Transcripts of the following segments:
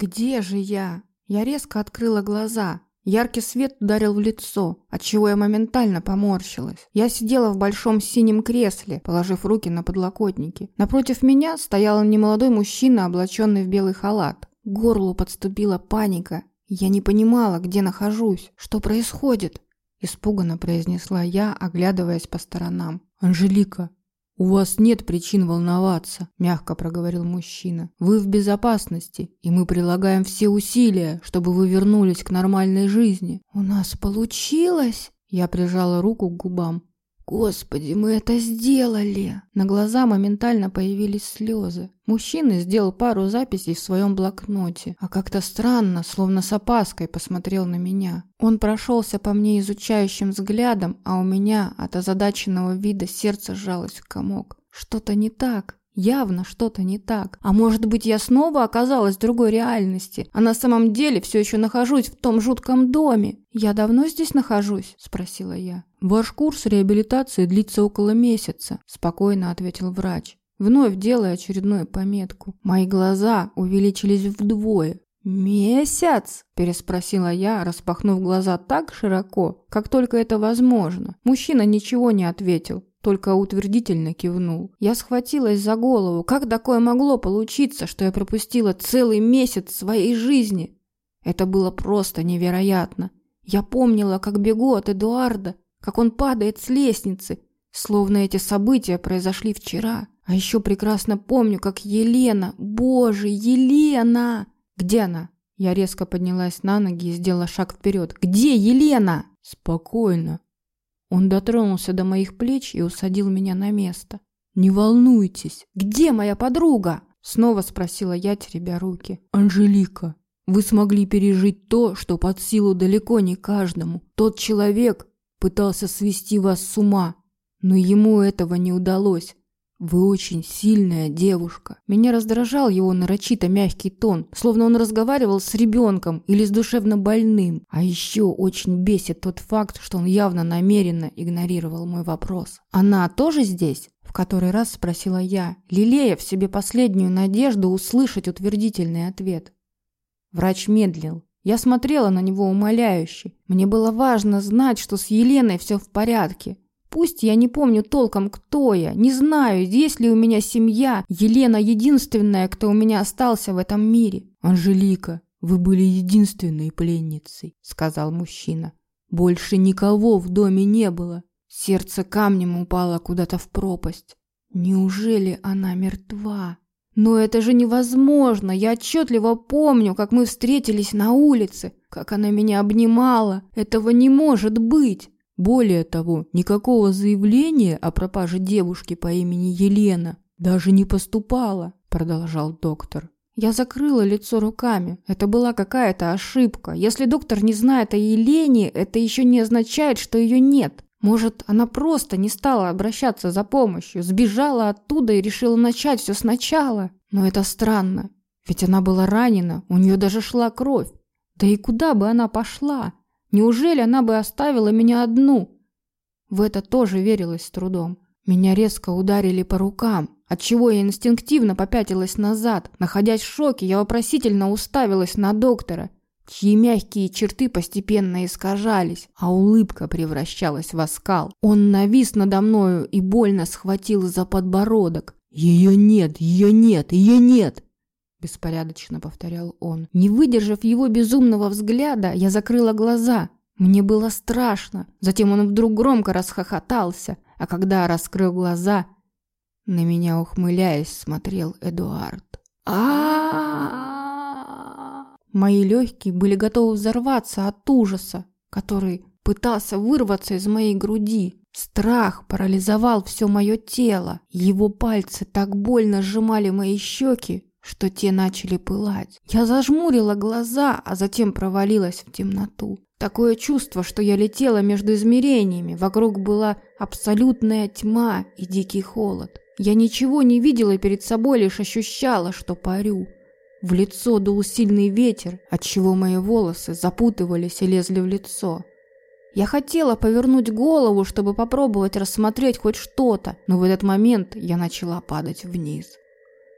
Где же я? Я резко открыла глаза. Яркий свет ударил в лицо, отчего я моментально поморщилась. Я сидела в большом синем кресле, положив руки на подлокотники. Напротив меня стоял немолодой мужчина, облаченный в белый халат. К горлу подступила паника. Я не понимала, где нахожусь, что происходит. Испуганно произнесла я, оглядываясь по сторонам. «Анжелика, «У вас нет причин волноваться», – мягко проговорил мужчина. «Вы в безопасности, и мы прилагаем все усилия, чтобы вы вернулись к нормальной жизни». «У нас получилось?» Я прижала руку к губам. Господи, мы это сделали! На глаза моментально появились слезы. Мужчина сделал пару записей в своем блокноте, а как-то странно, словно с опаской посмотрел на меня. Он прошелся по мне изучающим взглядом, а у меня от озадаченного вида сердце сжалось в комок. Что-то не так. Явно что-то не так. А может быть, я снова оказалась в другой реальности, а на самом деле все еще нахожусь в том жутком доме. «Я давно здесь нахожусь?» – спросила я. «Ваш курс реабилитации длится около месяца», – спокойно ответил врач, вновь делая очередную пометку. Мои глаза увеличились вдвое. «Месяц?» – переспросила я, распахнув глаза так широко, как только это возможно. Мужчина ничего не ответил, только утвердительно кивнул. Я схватилась за голову. Как такое могло получиться, что я пропустила целый месяц своей жизни? Это было просто невероятно. Я помнила, как бегу от Эдуарда, как он падает с лестницы, словно эти события произошли вчера. А еще прекрасно помню, как Елена, боже, Елена! Где она? Я резко поднялась на ноги и сделала шаг вперед. Где Елена? Спокойно, он дотронулся до моих плеч и усадил меня на место. «Не волнуйтесь!» «Где моя подруга?» Снова спросила я, теребя руки. «Анжелика, вы смогли пережить то, что под силу далеко не каждому. Тот человек пытался свести вас с ума, но ему этого не удалось. «Вы очень сильная девушка». Меня раздражал его нарочито мягкий тон, словно он разговаривал с ребенком или с душевно больным. А еще очень бесит тот факт, что он явно намеренно игнорировал мой вопрос. «Она тоже здесь?» В который раз спросила я, лелея в себе последнюю надежду услышать утвердительный ответ. Врач медлил. Я смотрела на него умоляюще. Мне было важно знать, что с Еленой все в порядке. Пусть я не помню толком, кто я, не знаю, есть ли у меня семья. Елена единственная, кто у меня остался в этом мире. Анжелика, вы были единственной пленницей, сказал мужчина. Больше никого в доме не было. Сердце камнем упало куда-то в пропасть. Неужели она мертва? Но это же невозможно. Я отчетливо помню, как мы встретились на улице, как она меня обнимала. Этого не может быть. Более того, никакого заявления о пропаже девушки по имени Елена даже не поступало, продолжал доктор. Я закрыла лицо руками. Это была какая-то ошибка. Если доктор не знает о Елене, это еще не означает, что ее нет. Может, она просто не стала обращаться за помощью, сбежала оттуда и решила начать все сначала. Но это странно. Ведь она была ранена, у нее даже шла кровь. Да и куда бы она пошла? Неужели она бы оставила меня одну? В это тоже верилось с трудом. Меня резко ударили по рукам, отчего я инстинктивно попятилась назад. Находясь в шоке, я вопросительно уставилась на доктора, чьи мягкие черты постепенно искажались, а улыбка превращалась в оскал. Он навис надо мною и больно схватил за подбородок. «Ее нет, ее нет, ее нет!» беспорядочно повторял он. Не выдержав его безумного взгляда, я закрыла глаза. Мне было страшно. Затем он вдруг громко расхохотался, а когда раскрыл глаза, на меня ухмыляясь смотрел Эдуард. а Мои легкие были готовы взорваться от ужаса, который пытался вырваться из моей груди. Страх парализовал все мое тело. Его пальцы так больно сжимали мои щеки, что те начали пылать. Я зажмурила глаза, а затем провалилась в темноту. Такое чувство, что я летела между измерениями. Вокруг была абсолютная тьма и дикий холод. Я ничего не видела перед собой, лишь ощущала, что парю. В лицо дул сильный ветер, отчего мои волосы запутывались и лезли в лицо. Я хотела повернуть голову, чтобы попробовать рассмотреть хоть что-то, но в этот момент я начала падать вниз.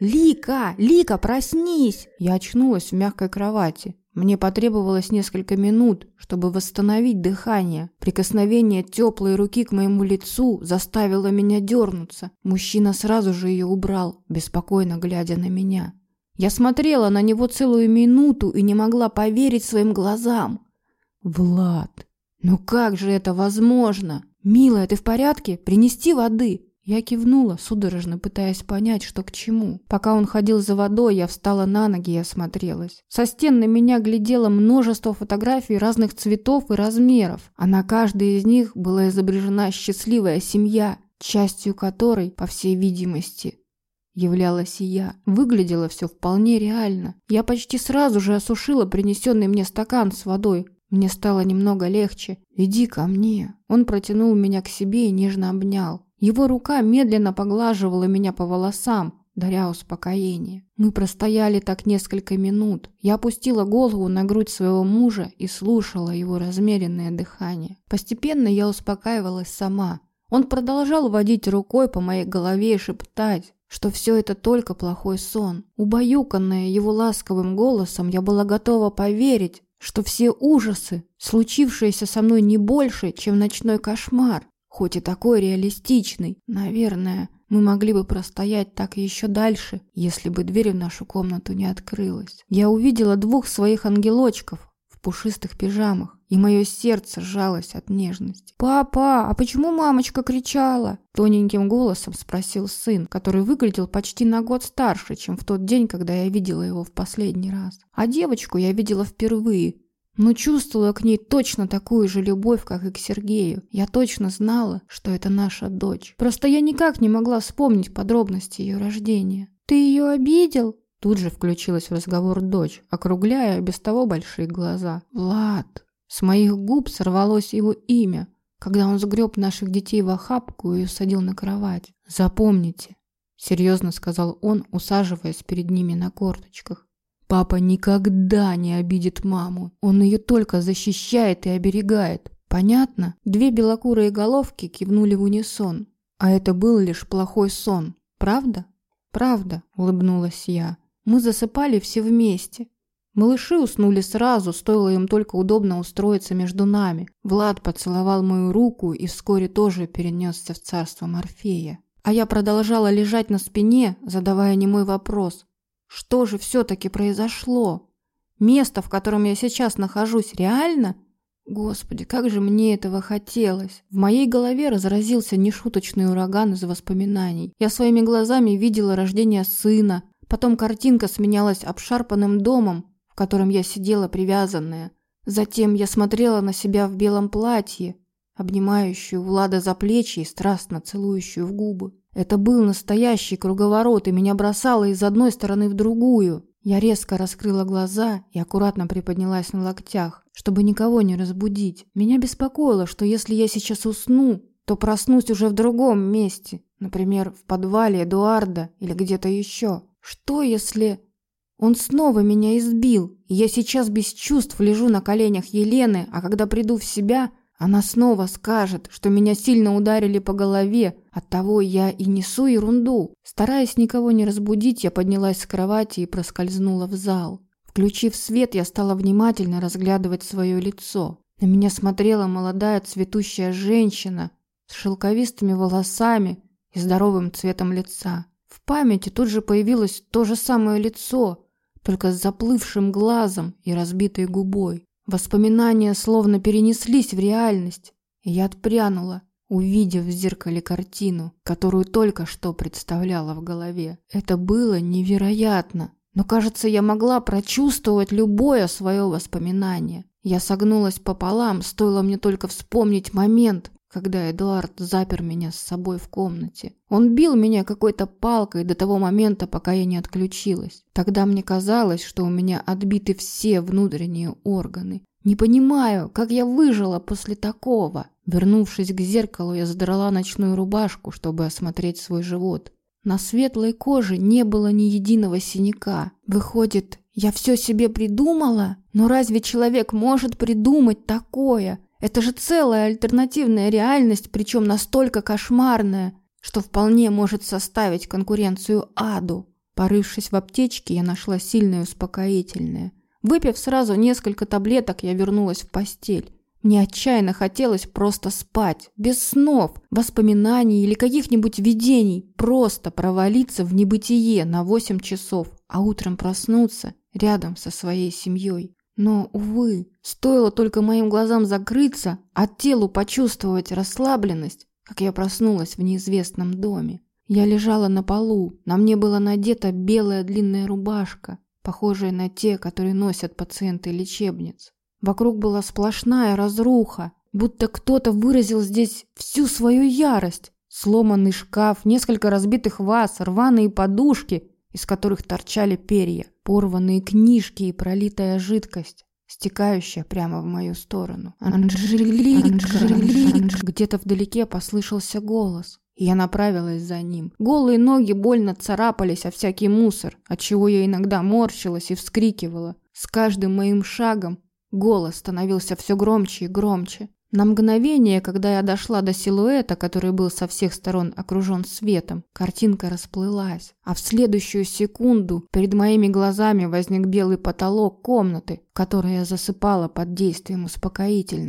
«Лика! Лика, проснись!» Я очнулась в мягкой кровати. Мне потребовалось несколько минут, чтобы восстановить дыхание. Прикосновение теплой руки к моему лицу заставило меня дернуться. Мужчина сразу же ее убрал, беспокойно глядя на меня. Я смотрела на него целую минуту и не могла поверить своим глазам. «Влад, ну как же это возможно? Милая, ты в порядке? Принести воды?» Я кивнула, судорожно пытаясь понять, что к чему. Пока он ходил за водой, я встала на ноги и осмотрелась. Со стен на меня глядело множество фотографий разных цветов и размеров, а на каждой из них была изображена счастливая семья, частью которой, по всей видимости, являлась и я. Выглядело все вполне реально. Я почти сразу же осушила принесенный мне стакан с водой. Мне стало немного легче. «Иди ко мне». Он протянул меня к себе и нежно обнял. Его рука медленно поглаживала меня по волосам, даря успокоение. Мы простояли так несколько минут. Я опустила голову на грудь своего мужа и слушала его размеренное дыхание. Постепенно я успокаивалась сама. Он продолжал водить рукой по моей голове и шептать, что все это только плохой сон. Убаюканная его ласковым голосом, я была готова поверить, что все ужасы, случившиеся со мной не больше, чем ночной кошмар хоть и такой реалистичный. Наверное, мы могли бы простоять так еще дальше, если бы дверь в нашу комнату не открылась. Я увидела двух своих ангелочков в пушистых пижамах, и мое сердце сжалось от нежности. «Папа, а почему мамочка кричала?» Тоненьким голосом спросил сын, который выглядел почти на год старше, чем в тот день, когда я видела его в последний раз. А девочку я видела впервые, но чувствовала к ней точно такую же любовь, как и к Сергею. Я точно знала, что это наша дочь. Просто я никак не могла вспомнить подробности ее рождения. «Ты ее обидел?» Тут же включилась в разговор дочь, округляя без того большие глаза. «Влад!» С моих губ сорвалось его имя, когда он сгреб наших детей в охапку и усадил на кровать. «Запомните», — серьезно сказал он, усаживаясь перед ними на корточках. Папа никогда не обидит маму. Он ее только защищает и оберегает. Понятно? Две белокурые головки кивнули в унисон. А это был лишь плохой сон. Правда? Правда, улыбнулась я. Мы засыпали все вместе. Малыши уснули сразу, стоило им только удобно устроиться между нами. Влад поцеловал мою руку и вскоре тоже перенесся в царство Морфея. А я продолжала лежать на спине, задавая немой вопрос. Что же все-таки произошло? Место, в котором я сейчас нахожусь, реально? Господи, как же мне этого хотелось. В моей голове разразился нешуточный ураган из воспоминаний. Я своими глазами видела рождение сына. Потом картинка сменялась обшарпанным домом, в котором я сидела привязанная. Затем я смотрела на себя в белом платье, обнимающую Влада за плечи и страстно целующую в губы. Это был настоящий круговорот, и меня бросало из одной стороны в другую. Я резко раскрыла глаза и аккуратно приподнялась на локтях, чтобы никого не разбудить. Меня беспокоило, что если я сейчас усну, то проснусь уже в другом месте, например, в подвале Эдуарда или где-то еще. Что если он снова меня избил, я сейчас без чувств лежу на коленях Елены, а когда приду в себя – она снова скажет, что меня сильно ударили по голове, оттого я и несу ерунду. Стараясь никого не разбудить, я поднялась с кровати и проскользнула в зал. Включив свет, я стала внимательно разглядывать свое лицо. На меня смотрела молодая цветущая женщина с шелковистыми волосами и здоровым цветом лица. В памяти тут же появилось то же самое лицо, только с заплывшим глазом и разбитой губой. Воспоминания словно перенеслись в реальность, и я отпрянула, увидев в зеркале картину, которую только что представляла в голове. Это было невероятно, но, кажется, я могла прочувствовать любое свое воспоминание. Я согнулась пополам, стоило мне только вспомнить момент, когда Эдуард запер меня с собой в комнате. Он бил меня какой-то палкой до того момента, пока я не отключилась. Тогда мне казалось, что у меня отбиты все внутренние органы. Не понимаю, как я выжила после такого. Вернувшись к зеркалу, я задрала ночную рубашку, чтобы осмотреть свой живот. На светлой коже не было ни единого синяка. Выходит, я все себе придумала? Но разве человек может придумать такое? Это же целая альтернативная реальность, причем настолько кошмарная, что вполне может составить конкуренцию аду. Порывшись в аптечке, я нашла сильное успокоительное. Выпив сразу несколько таблеток, я вернулась в постель. Мне отчаянно хотелось просто спать, без снов, воспоминаний или каких-нибудь видений, просто провалиться в небытие на 8 часов, а утром проснуться рядом со своей семьей. Но, увы, стоило только моим глазам закрыться, а телу почувствовать расслабленность, как я проснулась в неизвестном доме. Я лежала на полу, на мне была надета белая длинная рубашка, похожая на те, которые носят пациенты лечебниц. Вокруг была сплошная разруха, будто кто-то выразил здесь всю свою ярость. Сломанный шкаф, несколько разбитых ваз, рваные подушки, из которых торчали перья, порванные книжки и пролитая жидкость, стекающая прямо в мою сторону. Где-то вдалеке послышался голос. И я направилась за ним. Голые ноги больно царапались о всякий мусор, от чего я иногда морщилась и вскрикивала. С каждым моим шагом голос становился все громче и громче. На мгновение, когда я дошла до силуэта, который был со всех сторон окружен светом, картинка расплылась, а в следующую секунду перед моими глазами возник белый потолок комнаты, в которой я засыпала под действием успокоительного.